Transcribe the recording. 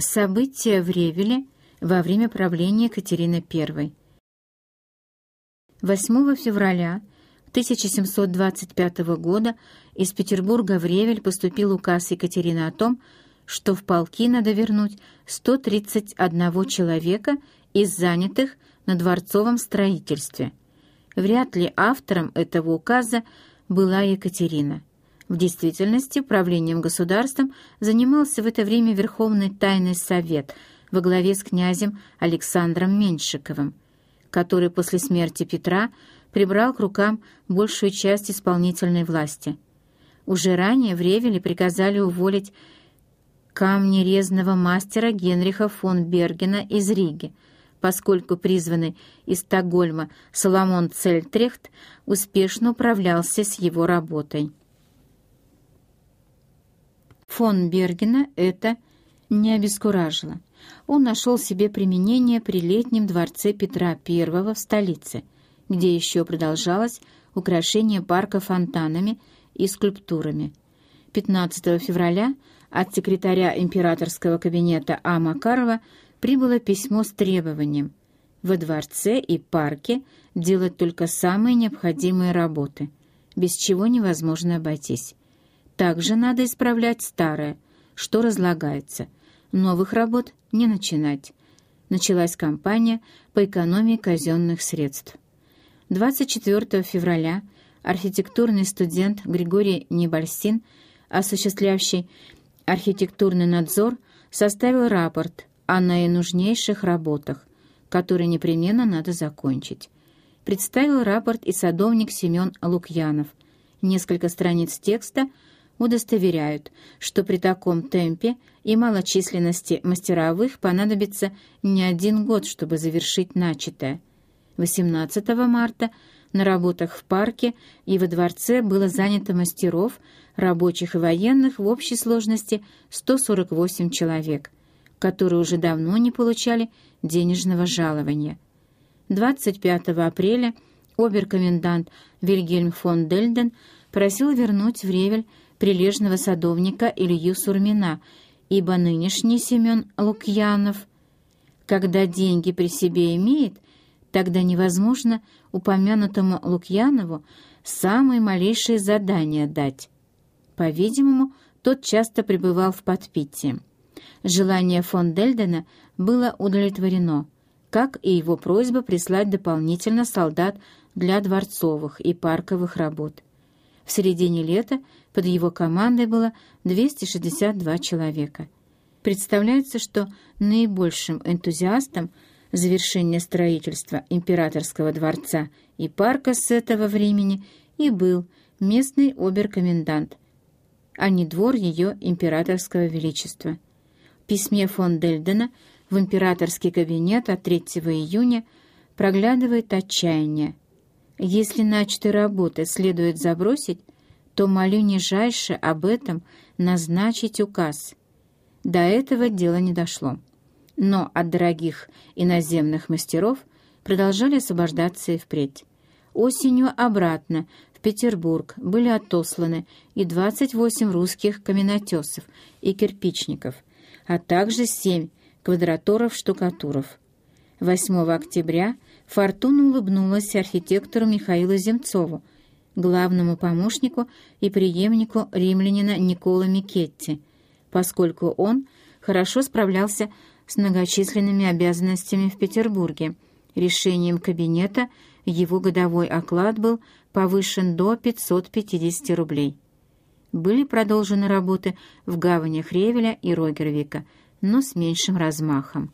События в Ревеле во время правления Екатерины I. 8 февраля 1725 года из Петербурга в Ревель поступил указ Екатерины о том, что в полки надо вернуть 131 человека из занятых на дворцовом строительстве. Вряд ли автором этого указа была Екатерина. В действительности правлением государством занимался в это время Верховный Тайный Совет во главе с князем Александром Меньшиковым, который после смерти Петра прибрал к рукам большую часть исполнительной власти. Уже ранее в Ревеле приказали уволить камнерезного мастера Генриха фон Бергена из Риги, поскольку призванный из Стокгольма Соломон Цельтрехт успешно управлялся с его работой. Фон Бергена это не обескуражило. Он нашел себе применение при летнем дворце Петра I в столице, где еще продолжалось украшение парка фонтанами и скульптурами. 15 февраля от секретаря императорского кабинета А. Макарова прибыло письмо с требованием во дворце и парке делать только самые необходимые работы, без чего невозможно обойтись. Также надо исправлять старое, что разлагается. Новых работ не начинать. Началась кампания по экономии казенных средств. 24 февраля архитектурный студент Григорий Небольсин, осуществлявший архитектурный надзор, составил рапорт о наинужнейших работах, которые непременно надо закончить. Представил рапорт и садовник Семен Лукьянов. Несколько страниц текста – удостоверяют, что при таком темпе и малочисленности мастеровых понадобится не один год, чтобы завершить начатое. 18 марта на работах в парке и во дворце было занято мастеров, рабочих и военных в общей сложности 148 человек, которые уже давно не получали денежного жалования. 25 апреля оберкомендант Вильгельм фон Дельден просил вернуть в Ревель прилежного садовника Илью Сурмина, ибо нынешний Семен Лукьянов, когда деньги при себе имеет, тогда невозможно упомянутому Лукьянову самые малейшие задания дать. По-видимому, тот часто пребывал в подпитии. Желание фон Дельдена было удовлетворено, как и его просьба прислать дополнительно солдат для дворцовых и парковых работ. В середине лета под его командой было 262 человека. Представляется, что наибольшим энтузиастом завершения строительства императорского дворца и парка с этого времени и был местный оберкомендант, а не двор ее императорского величества. В письме фон Дельдена в императорский кабинет от 3 июня проглядывает отчаяние – если начатые работы следует забросить, то молю нижайше об этом назначить указ. До этого дело не дошло. Но от дорогих иноземных мастеров продолжали освобождаться и впредь. Осенью обратно в Петербург были отосланы и 28 русских каменотесов и кирпичников, а также 7 квадратуров-штукатуров. 8 октября Фортуна улыбнулась архитектору Михаилу Земцову, главному помощнику и преемнику римлянина Никола Микетти, поскольку он хорошо справлялся с многочисленными обязанностями в Петербурге. Решением кабинета его годовой оклад был повышен до 550 рублей. Были продолжены работы в гаванях Ревеля и Рогервика, но с меньшим размахом.